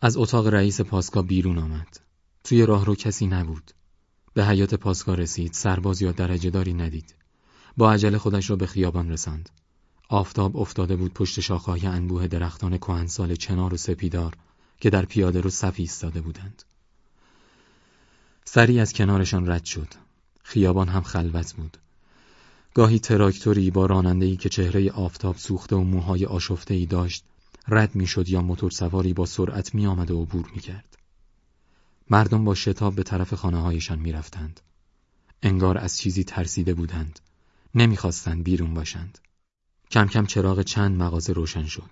از اتاق رئیس پاسکا بیرون آمد. توی راهرو کسی نبود. به حیات پاسکا رسید. سرباز یا درجه داری ندید. با عجله خودش را به خیابان رساند. آفتاب افتاده بود پشت شاخه‌های انبوه درختان کهنسال چنار و سپیدار که در پیاده رو صف ایستاده بودند. سری از کنارشان رد شد. خیابان هم خلوت بود. گاهی تراکتوری با راننده‌ای که چهره آفتاب سوخته و موهای آشفته‌ای داشت رد می‌شد یا موتور سواری با سرعت می آمد و عبور می کرد. مردم با شتاب به طرف خانه هایشان می رفتند. انگار از چیزی ترسیده بودند. نمی‌خواستند بیرون باشند. کم کم چراغ چند مغازه روشن شد.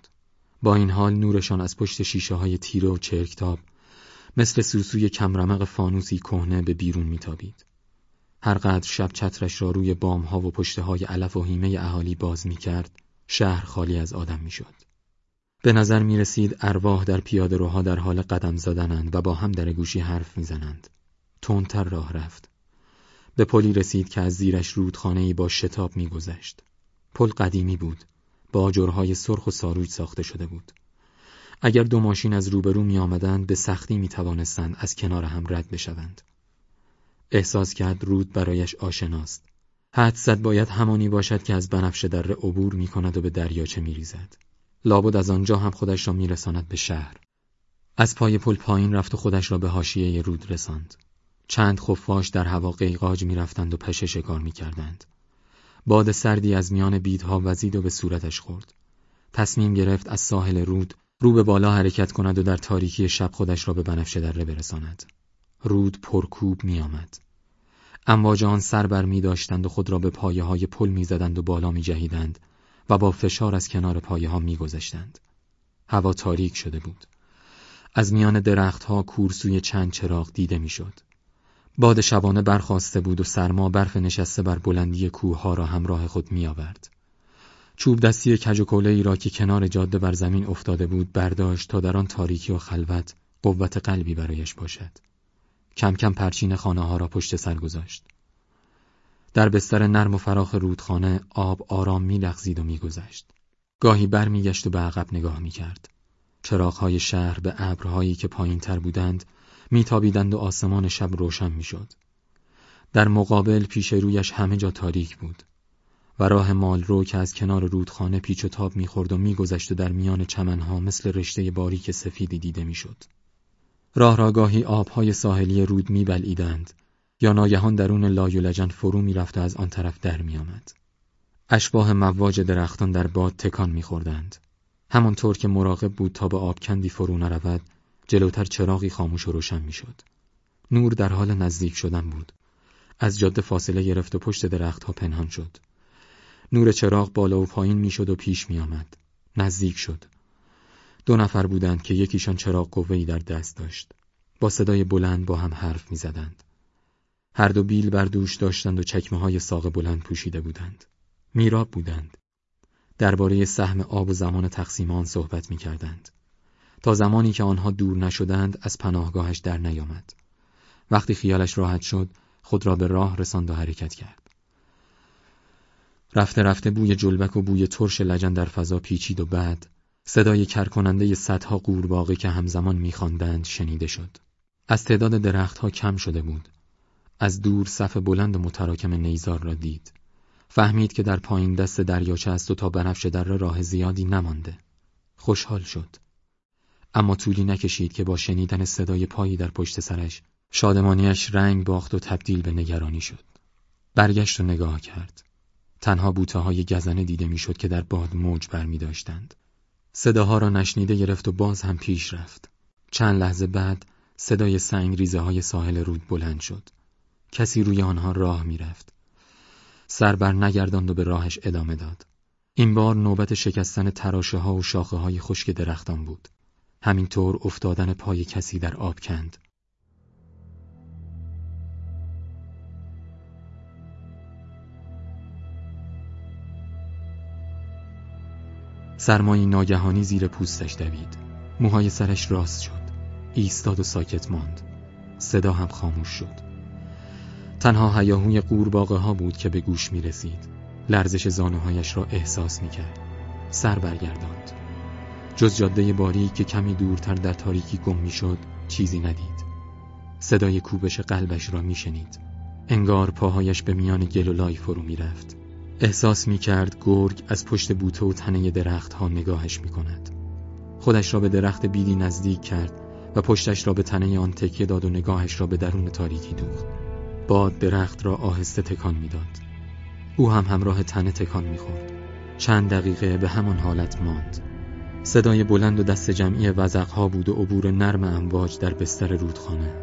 با این حال نورشان از پشت شیشه های تیره و چرکتاب مثل سوسوی کمرمق فانوسی کهنه به بیرون میتابید. هرقدر شب چترش را روی بام ها و پشته های علف و هیمه اهالی باز می کرد، شهر خالی از آدم می شد. به نظر می رسید ارواح در پیاده روها در حال قدم زدنند و با هم در گوشی حرف می زنند. تندتر راه رفت. به پلی رسید که از زیرش رودخانه با شتاب می گذشت. پل قدیمی بود. با آجرهای سرخ و ساروج ساخته شده بود. اگر دو ماشین از روبرو می آمدند به سختی می توانستند از کنار هم رد بشوند. احساس کرد رود برایش آشناست. حد زد باید همانی باشد که از بنفشه دره عبور می کند و به دریاچه می ریزد. لابد از آنجا هم خودش را میرساند به شهر. از پای پل پایین رفت و خودش را به حاشیه رود رساند. چند خفاش در هوا قیقاج می‌رفتند و پشه شکار می‌کردند. باد سردی از میان بیدها وزید و به صورتش خورد. تصمیم گرفت از ساحل رود رو به بالا حرکت کند و در تاریکی شب خودش را به بنفشه دره برساند. رود پرکوب میآمد. امواج آن سر بر می داشتند و خود را به پایه های پل می زدند و بالا می جهیدند و با فشار از کنار پایه ها می گذشتند. هوا تاریک شده بود. از میان درختها کورسوی چند چراغ دیده می‌شد. باد شبانه برخواسته بود و سرما برف نشسته بر بلندی کوه ها را همراه خود می آورد. چوب دستی کج و را که کنار جاده بر زمین افتاده بود برداشت تا در آن تاریکی و خلوت قوت قلبی برایش باشد. کم کم پرچین خانه ها را پشت سر گذاشت. در بستر نرم و فراخ رودخانه آب آرام میلغزید و میگذشت. گاهی برمیگشت و به عقب نگاه می‌کرد. چراغهای شهر به ابرهایی که پایین تر بودند میتابیدند و آسمان شب روشن می‌شد. در مقابل پیش رویش همه جا تاریک بود و راه مال رو که از کنار رودخانه پیچ و تاب می‌خورد و میگذشت و در میان چمنها مثل رشته باریک سفیدی دیده می‌شد. راه را گاهی آبهای ساحلی رود میبلعیدند یا ناگهان درون لای و لجن فرو می‌رفت و از آن طرف در میآمد. اشباه مواج درختان در باد تکان میخوردند. همانطور که مراقب بود تا به آبکندی فرو نرود، جلوتر چراغی خاموش و روشن می‌شد. نور در حال نزدیک شدن بود. از جاده فاصله گرفت و پشت درختها پنهان شد. نور چراغ بالا و پایین می‌شد و پیش میآمد. نزدیک شد. دو نفر بودند که یکیشان چراغ قوه‌ای در دست داشت. با صدای بلند با هم حرف می‌زدند. هر دو بیل بر دوش داشتند و چکمه های ساق بلند پوشیده بودند. میراب بودند. درباره سهم آب و زمان تقسیم آن صحبت می کردند. تا زمانی که آنها دور نشدند از پناهگاهش در نیامد. وقتی خیالش راحت شد خود را به راه رساند و حرکت کرد. رفته رفته بوی جلبک و بوی ترش لجن در فضا پیچید و بعد صدای کرکننده صدها قورباغه که همزمان میخواندند شنیده شد. از تعداد درختها کم شده بود از دور صف بلند و متراکم نیزار را دید. فهمید که در پایین دست دریاچه است و تا بنفش در راه زیادی نمانده. خوشحال شد. اما طولی نکشید که با شنیدن صدای پایی در پشت سرش شادمانیش رنگ باخت و تبدیل به نگرانی شد. برگشت و نگاه کرد. تنها بوته های گزنه دیده می‌شد که در باد موج برمی داشتند. صداها را نشنیده گرفت و باز هم پیش رفت. چند لحظه بعد صدای سنگ ریزه های ساحل رود بلند شد. کسی روی آنها راه می‌رفت. سر بر نگرداند و به راهش ادامه داد. این بار نوبت شکستن تراشه ها و شاخه های خشک درختان بود. همینطور افتادن پای کسی در آب کند. سرمایی ناگهانی زیر پوستش دوید. موهای سرش راست شد. ایستاد و ساکت ماند. صدا هم خاموش شد. تنها هیاهوی قورباغه ها بود که به گوش می رسید. لرزش زانوهایش را احساس می کرد. سر برگرداند. جز جاده باری که کمی دورتر در تاریکی گم می‌شد چیزی ندید صدای کوبش قلبش را میشنید انگار پاهایش به میان گل و لای فرو می‌رفت احساس می‌کرد گرگ از پشت بوته و تنه درخت ها نگاهش می‌کند خودش را به درخت بیدی نزدیک کرد و پشتش را به تنه آن تکیه داد و نگاهش را به درون تاریکی دوخت باد درخت را آهسته تکان می‌داد. او هم همراه تنه تکان می‌خورد. چند دقیقه به همان حالت ماند. صدای بلند و دست جمعی وزقها بود و عبور نرم امواج در بستر رودخانه.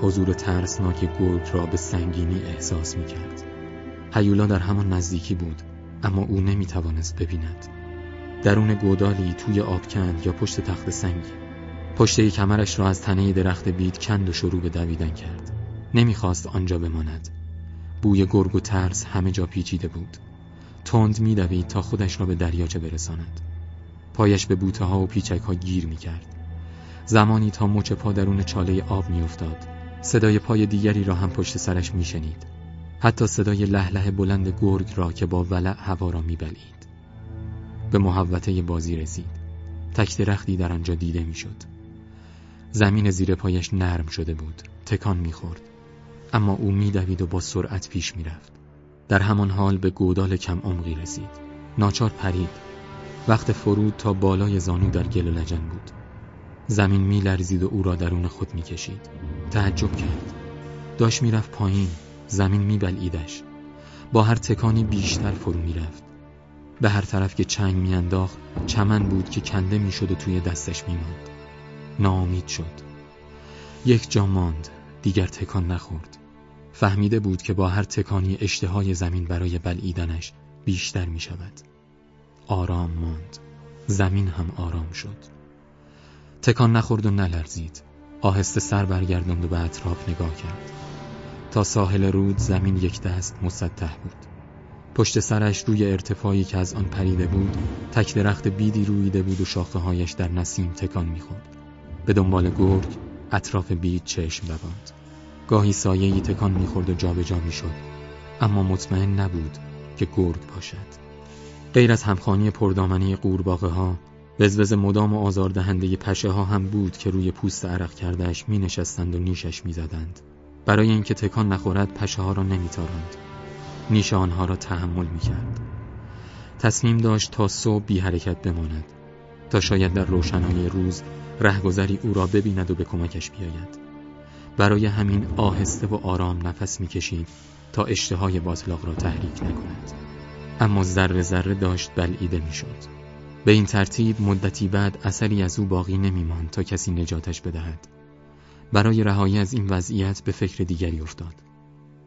حضور ترسناک گرگ را به سنگینی احساس می‌کرد. هیولا در همان نزدیکی بود اما او نمی‌توانست ببیند. درون گودالی توی آبکند یا پشت تخت سنگی. پشته کمرش را از تنه درخت بید کند و شروع به دویدن کرد. نمی‌خواست آنجا بماند. بوی گرگ و ترس همه جا پیچیده بود. تند میدوید تا خودش را به دریاچه برساند. پایش به بوته ها و پیچک ها گیر می‌کرد. زمانی تا مچ پا درون چاله آب میافتاد. صدای پای دیگری را هم پشت سرش میشنید. حتی صدای لهله بلند گرگ را که با ولع هوا را میبلید به محوطه بازی رسید. تک درختی در آنجا دیده می‌شد. زمین زیر پایش نرم شده بود. تکان می‌خورد. اما او میدوید و با سرعت پیش می‌رفت. در همان حال به گودال کم عمقی رسید. ناچار پرید. وقت فرود تا بالای زانو در گل و لجن بود. زمین میلرزید و او را درون خود می‌کشید. تعجب کرد. داشت می‌رفت پایین. زمین میبلعیدش با هر تکانی بیشتر فرو می‌رفت. به هر طرف که چنگ میانداخت چمن بود که کنده می‌شد و توی دستش میماند. ناامید شد. یک جا ماند. دیگر تکان نخورد. فهمیده بود که با هر تکانی اشتهای زمین برای بلعیدنش بیشتر می شود آرام ماند. زمین هم آرام شد. تکان نخورد و نلرزید. آهسته سر برگرداند و به اطراف نگاه کرد. تا ساحل رود زمین یک دست مسطح بود. پشت سرش روی ارتفاعی که از آن پریده بود تک درخت بیدی رویده بود و شاخه هایش در نسیم تکان می‌خورد. به دنبال گرگ اطراف بید چشم بباند گاهی سایهی تکان می‌خورد و جابجا می‌شد اما مطمئن نبود که گرگ باشد غیر از همخانی پردامنه قورباغه ها وزوز مدام و آزاردهنده پشه ها هم بود که روی پوست عرق کردهش می نشستند و نیشش می زدند. برای اینکه تکان نخورد پشه ها را نمی تارند. نیش آنها را تحمل می کرد. تصمیم داشت تا صبح بی حرکت بماند تا شاید در روشنای روز رهگذری او را ببیند و به کمکش بیاید برای همین آهسته و آرام نفس می‌کشید تا اشتهای باطلاق را تحریک نکند. اما ذره ذره داشت بلعیده می‌شد. به این ترتیب مدتی بعد اثری از او باقی نمیماند تا کسی نجاتش بدهد. برای رهایی از این وضعیت به فکر دیگری افتاد.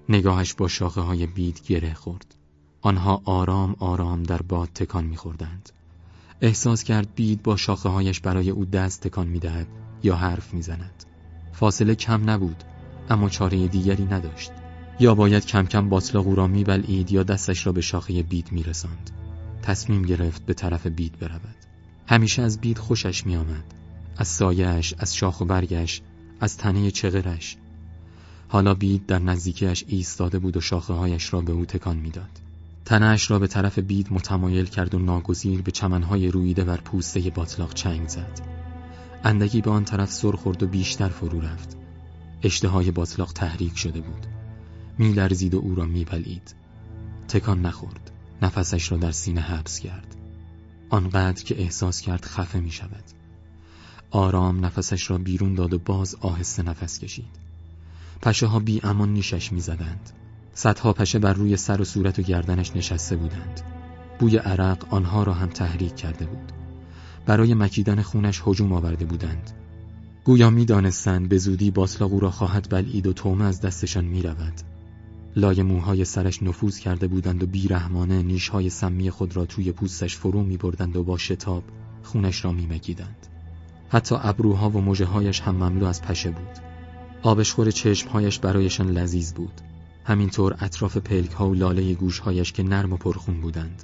نگاهش با شاخه های بید گره خورد. آنها آرام آرام در باد تکان میخوردند. احساس کرد بید با شاخه هایش برای او دست تکان می‌دهد یا حرف می‌زند. فاصله کم نبود اما چاره دیگری نداشت. یا باید کم کم باطلاق او را میبلعید یا دستش را به شاخه بید میرساند. تصمیم گرفت به طرف بید برود. همیشه از بید خوشش میآمد. از سایش، از شاخ و برگش از تنه چغرش. حالا بید در نزدیکیش ایستاده بود و شاخه هایش را به او تکان می‌داد. تنهش را به طرف بید متمایل کرد و ناگزیر به چمنهای رویده بر پوسته باطلاق چنگ زد. اندکی به آن طرف سر خورد و بیشتر فرو رفت. اشتهای باطلاق تحریک شده بود. میلرزید و او را میبلید. تکان نخورد. نفسش را در سینه حبس کرد. آنقدر که احساس کرد خفه می شود. آرام نفسش را بیرون داد و باز آهسته نفس کشید. پشه ها بی امان نیشش می زدند. صدها پشه بر روی سر و صورت و گردنش نشسته بودند. بوی عرق آنها را هم تحریک کرده بود. برای مکیدن خونش هجوم آورده بودند. گویا می دانستند به زودی باطلاق او را خواهد بلعید و تومه از دستشان می رود. لای موهای سرش نفوذ کرده بودند و بیرحمانه نیشهای سمی خود را توی پوستش فرو می بردند و با شتاب خونش را می مکیدند. حتی ابروها و مجه هایش هم مملو از پشه بود. آبشخور چشمهایش برایشان لذیذ بود. همینطور اطراف پلک ها و لاله گوشهایش که نرم و پرخون بودند.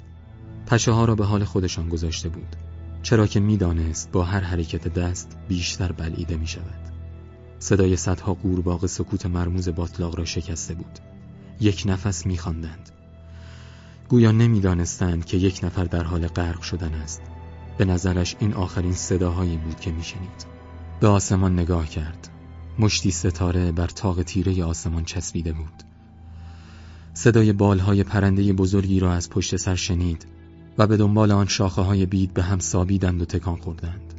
پشه ها را به حال خودشان گذاشته بود. چرا که می‌دانست با هر حرکت دست بیشتر بلعیده می شود. صدای صدها قورباغه سکوت مرموز باطلاق را شکسته بود. یک نفس میخواندند. گویا نمی‌دانستند که یک نفر در حال غرق شدن است. به نظرش این آخرین صداهایی بود که میشنید به آسمان نگاه کرد مشتی ستاره بر تاق تیره آسمان چسبیده بود صدای بالهای پرنده بزرگی را از پشت سر شنید و به دنبال آن شاخه های بید به هم سابیدند و تکان خوردند.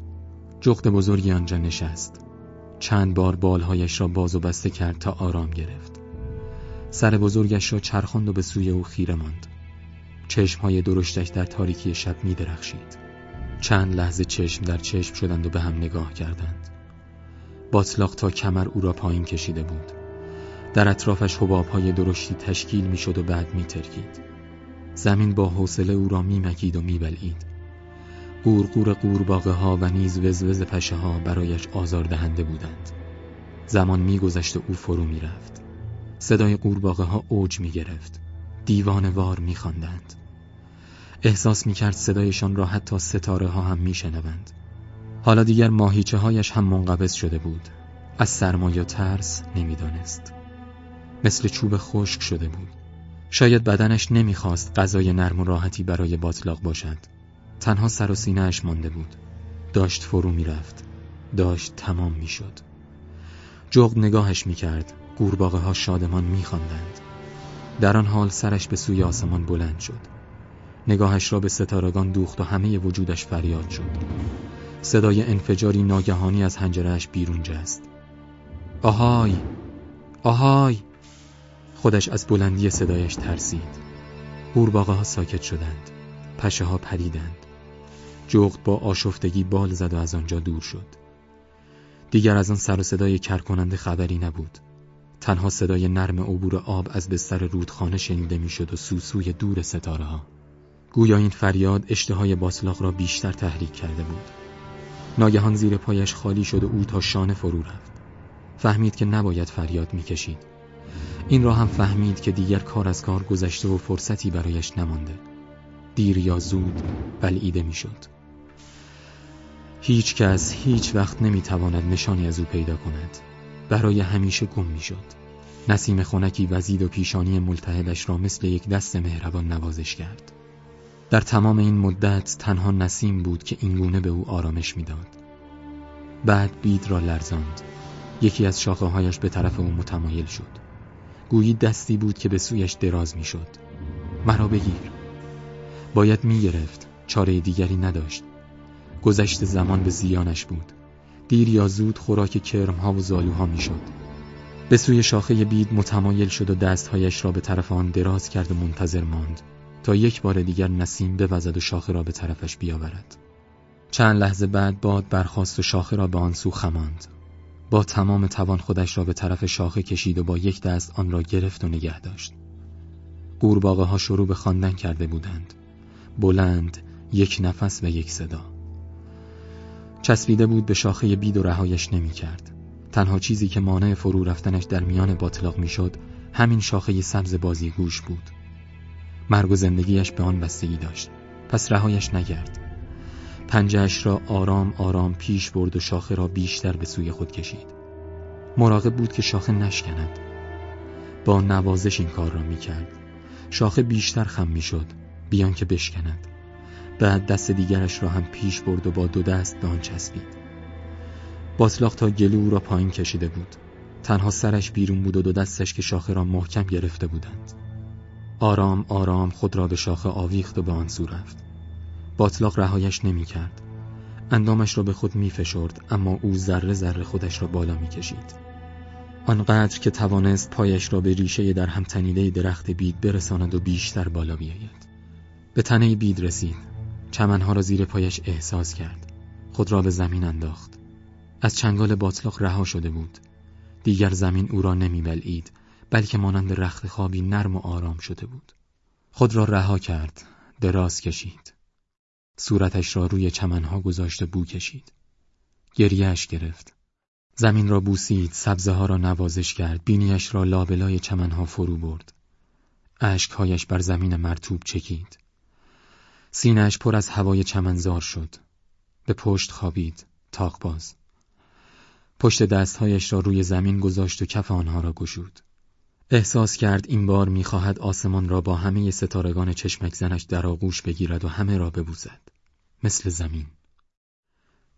جغد بزرگی آنجا نشست. چند بار بالهایش را باز و بسته کرد تا آرام گرفت. سر بزرگش را چرخاند و به سوی او خیره ماند. چشمهای درشتش در تاریکی شب می درخشید. چند لحظه چشم در چشم شدند و به هم نگاه کردند. باطلاق تا کمر او را پایین کشیده بود. در اطرافش حبابهای درشتی تشکیل می شد و بعد می ترکید. زمین با حوصله او را می مکید و می بلعید. قورقور قورباغه ها و نیز وزوز پشه ها برایش آزاردهنده بودند. زمان میگذشت و او فرو می رفت. صدای قورباغه ها اوج می گرفت. دیوان وار می خاندند. احساس می کرد صدایشان را حتی ستاره ها هم می شنوند. حالا دیگر ماهیچه هایش هم منقبض شده بود. از سرما یا ترس نمی‌دانست. مثل چوب خشک شده بود. شاید بدنش نمی‌خواست غذای نرم و راحتی برای باطلاق باشد. تنها سر و سینهش مانده بود. داشت فرو می‌رفت. داشت تمام می‌شد. جغد نگاهش می‌کرد. قورباغه ها شادمان میخواندند. در آن حال سرش به سوی آسمان بلند شد. نگاهش را به ستارگان دوخت و همه وجودش فریاد شد. صدای انفجاری ناگهانی از هنجرهش بیرون جست. آهای! آهای! خودش از بلندی صدایش ترسید. قورباغه ها ساکت شدند. پشه ها پریدند. جغد با آشفتگی بال زد و از آنجا دور شد. دیگر از آن سر و صدای کرکننده خبری نبود. تنها صدای نرم عبور آب از بستر رودخانه شنیده می‌شد و سوسوی دور ستاره ها. گویا این فریاد اشتهای باطلاق را بیشتر تحریک کرده بود. ناگهان زیر پایش خالی شد و او تا شانه فرو رفت. فهمید که نباید فریاد می‌کشید. این را هم فهمید که دیگر کار از کار گذشته و فرصتی برایش نمانده. دیر یا زود بلعیده می‌شد. هیچ کس هیچ وقت نمی‌تواند نشانی از او پیدا کند. برای همیشه گم می‌شد. نسیم خونکی وزید و پیشانی ملتهبش را مثل یک دست مهربان نوازش کرد. در تمام این مدت تنها نسیم بود که اینگونه به او آرامش می‌داد. بعد بید را لرزاند. یکی از شاخه هایش به طرف او متمایل شد. گویی دستی بود که به سویش دراز می‌شد. مرا بگیر. باید می‌گرفت. چاره دیگری نداشت. گذشت زمان به زیانش بود. دیر یا زود خوراک کرمها و زالوها می‌شد. به سوی شاخه بید متمایل شد و دستهایش را به طرف آن دراز کرد و منتظر ماند تا یک بار دیگر نسیم بوزد و شاخه را به طرفش بیاورد. چند لحظه بعد باد برخاست و شاخه را به آن سو خماند. با تمام توان خودش را به طرف شاخه کشید و با یک دست آن را گرفت و نگه داشت. قورباغه ها شروع به خواندن کرده بودند. بلند، یک نفس و یک صدا. چسبیده بود به شاخه بید و رهایش نمی کرد. تنها چیزی که مانع فرو رفتنش در میان باطلاق می‌شد همین شاخه سبز بازی گوش بود. مرگ و زندگیش به آن بستگی داشت پس رهایش نگرد پنجهش را آرام آرام پیش برد و شاخه را بیشتر به سوی خود کشید. مراقب بود که شاخه نشکند. با نوازش این کار را می‌کرد. شاخه بیشتر خم می‌شد. بیان که بشکند. بعد دست دیگرش را هم پیش برد و با دو دست به آن چسبید. باطلاق تا گلو را پایین کشیده بود. تنها سرش بیرون بود و دو دستش که شاخه را محکم گرفته بودند. آرام آرام خود را به شاخه آویخت و به آن سو رفت. باطلاق رهایش نمی کرد اندامش را به خود می فشرد اما او ذره ذره خودش را بالا می کشید آنقدر که توانست پایش را به ریشه در هم تنیده درخت بید برساند و بیشتر بالا بیاید. به تنه بید رسید. چمنها را زیر پایش احساس کرد. خود را به زمین انداخت. از چنگال باطلاق رها شده بود. دیگر زمین او را نمی بلعید بلکه مانند رخت خوابی نرم و آرام شده بود. خود را رها کرد. دراز کشید. صورتش را روی چمنها گذاشته بو کشید. گریهش گرفت. زمین را بوسید سبزه ها را نوازش کرد بینیش را لابلای چمنها فرو برد. اشکهایش بر زمین مرتوب چکید. سینهش پر از هوای چمنزار شد. به پشت خوابید. تاق باز پشت دستهایش را روی زمین گذاشت و کف آنها را گشود. احساس کرد این بار می‌خواهد آسمان را با همه ستارگان چشمک زنش در آغوش بگیرد و همه را ببوسد. مثل زمین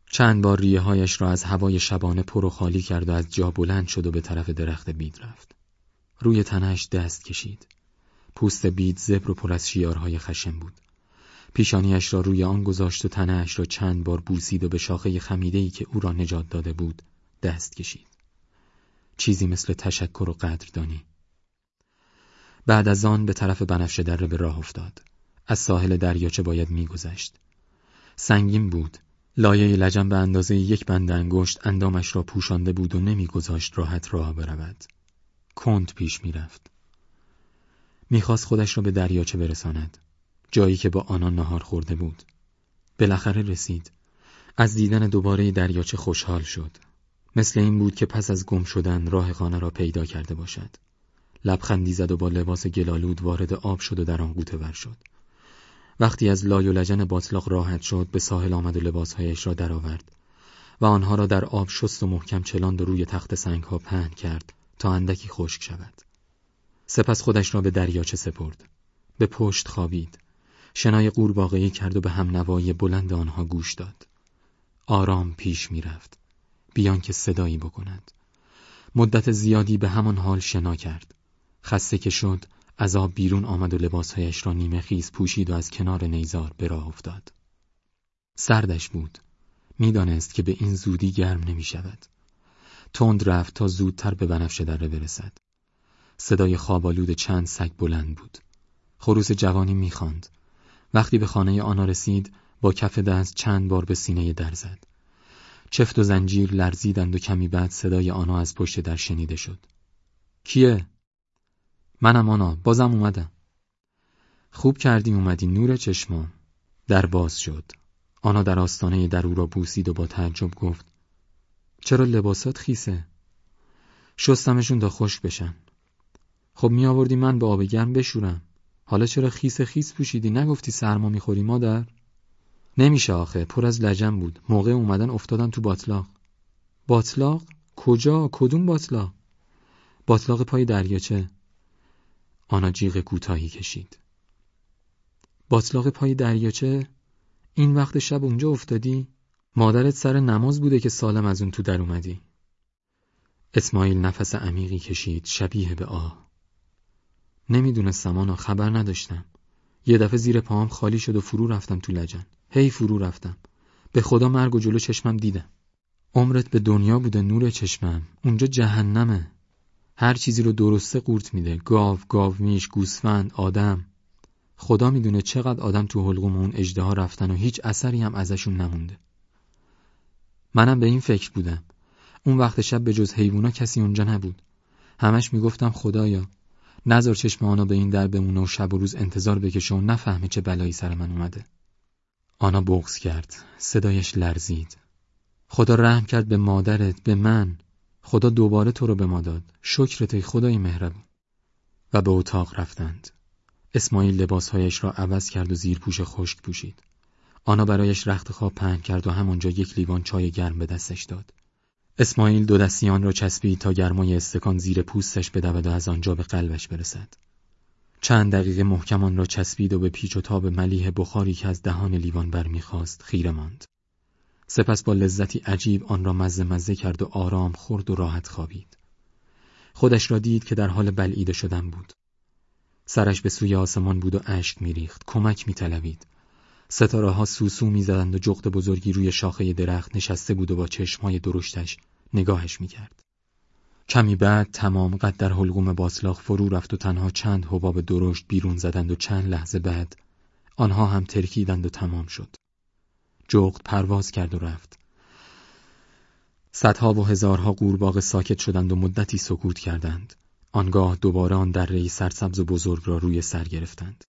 چند بار ریه هایش را از هوای شبانه پر و خالی کرد و از جا بلند شد و به طرف درخت بید رفت روی تنش دست کشید پوست بید زبر و پر از شیارهای خشم بود پیشانیش را روی آن گذاشت و تنهاش را چند بار بوسید و به شاخه خمیدهی که او را نجات داده بود دست کشید. چیزی مثل تشکر و قدردانی. بعد از آن به طرف بنفشه دره به راه افتاد. از ساحل دریاچه باید میگذشت. سنگین بود. لایه لجن به اندازه یک بند انگشت اندامش را پوشانده بود و نمیگذاشت راحت راه برود. کند پیش می‌رفت. می‌خواست خودش را به دریاچه برساند. جایی که با آنان نهار خورده بود. بالاخره رسید. از دیدن دوباره دریاچه خوشحال شد. مثل این بود که پس از گم شدن راه خانه را پیدا کرده باشد. لبخندی زد و با لباس گلالود وارد آب شد و در آن گوته ور شد. وقتی از لای و لجن باطلاق راحت شد به ساحل آمد و لباسهایش را درآورد و آنها را در آب شست و محکم چلاند و روی تخت سنگ ها پهن کرد تا اندکی خشک شود. سپس خودش را به دریاچه سپرد. به پشت خوابید. شنای قورباغه‌ای کرد و به هم نوایی بلند آنها گوش داد. آرام پیش می‌رفت. بیان که صدایی بکند. مدت زیادی به همان حال شنا کرد. خسته که شد از آب بیرون آمد و لباسهایش را نیمه خیز پوشید و از کنار نیزار به راه افتاد. سردش بود. می‌دانست که به این زودی گرم نمی شود. تند رفت تا زودتر به بنفشه دره برسد. صدای خوابالود چند سگ بلند بود. خروس جوانی می‌خواند. وقتی به خانه آنها رسید با کف دست چند بار به سینه در زد. چفت و زنجیر لرزیدند و کمی بعد صدای آنها از پشت در شنیده شد. کیه؟ منم آنا بازم اومدم. خوب کردی اومدی نور چشمام. در باز شد. آنا در آستانه در او را بوسید و با تعجب گفت چرا لباسات خیسه؟ شستمشون تا خشک بشن. خب می آوردی من به آب گرم بشورم. حالا چرا خیس خیس پوشیدی نگفتی سرما می‌خوری مادر؟ نمیشه آخه پر از لجن بود موقع اومدن افتادم تو باطلاق باطلاق؟ کجا؟ کدوم باطلاق؟ باطلاق پای دریاچه آنا جیغ کوتاهی کشید. باطلاق پای دریاچه؟ این وقت شب اونجا افتادی؟ مادرت سر نماز بوده که سالم از اون تو در اومدی. اسماعیل نفس عمیقی کشید شبیه به آه. نمی‌دونستم آنا خبر نداشتم. یه دفعه زیر پاهم خالی شد و فرو رفتم تو لجن. هی فرو رفتم. به خدا مرگ و جلو چشمم دیدم. عمرت به دنیا بوده نور چشمم. اونجا جهنمه. هر چیزی رو درسته قورت میده. گاو گاو میش گوسفند آدم. خدا می‌دونه چقدر آدم تو حلقوم اون اجده رفتن و هیچ اثری هم ازشون نمونده. منم به این فکر بودم. اون وقت شب به جز حیوونا کسی اونجا نبود. همش می‌گفتم خدایا نظر چشم آنا به این در بمونه و شب و روز انتظار بکشه و نفهمه چه بلایی سر من اومده. آنا بغز کرد. صدایش لرزید. خدا رحم کرد به مادرت به من. خدا دوباره تو رو به ما داد. شکرت ای خدای مهربون. و به اتاق رفتند. اسماعیل لباسهایش را عوض کرد و زیر پوش خشک پوشید. آنا برایش رخت خواب پهن کرد و همانجا یک لیوان چای گرم به دستش داد. اسماعیل دو دستیان را چسبید تا گرمای استکان زیر پوستش بدود و از آنجا به قلبش برسد. چند دقیقه محکمان را چسبید و به پیچ و تاب ملیح بخاری که از دهان لیوان برمیخواست خیره ماند. سپس با لذتی عجیب آن را مزه مزه کرد و آرام خورد و راحت خوابید. خودش را دید که در حال بلعیده شدن بود. سرش به سوی آسمان بود و اشک میریخت. کمک میطلبید. ستاره ها سوسو می‌زدند و جغد بزرگی روی شاخه درخت نشسته بود و با چشمهای درشتش نگاهش می‌کرد. کمی بعد تمام قد در حلقوم باطلاق فرو رفت و تنها چند حباب درشت بیرون زدند و چند لحظه بعد آنها هم ترکیدند و تمام شد. جغد پرواز کرد و رفت. صدها و هزارها قورباغه ساکت شدند و مدتی سکوت کردند. آنگاه دوباره آن دره سرسبز و بزرگ را روی سر گرفتند.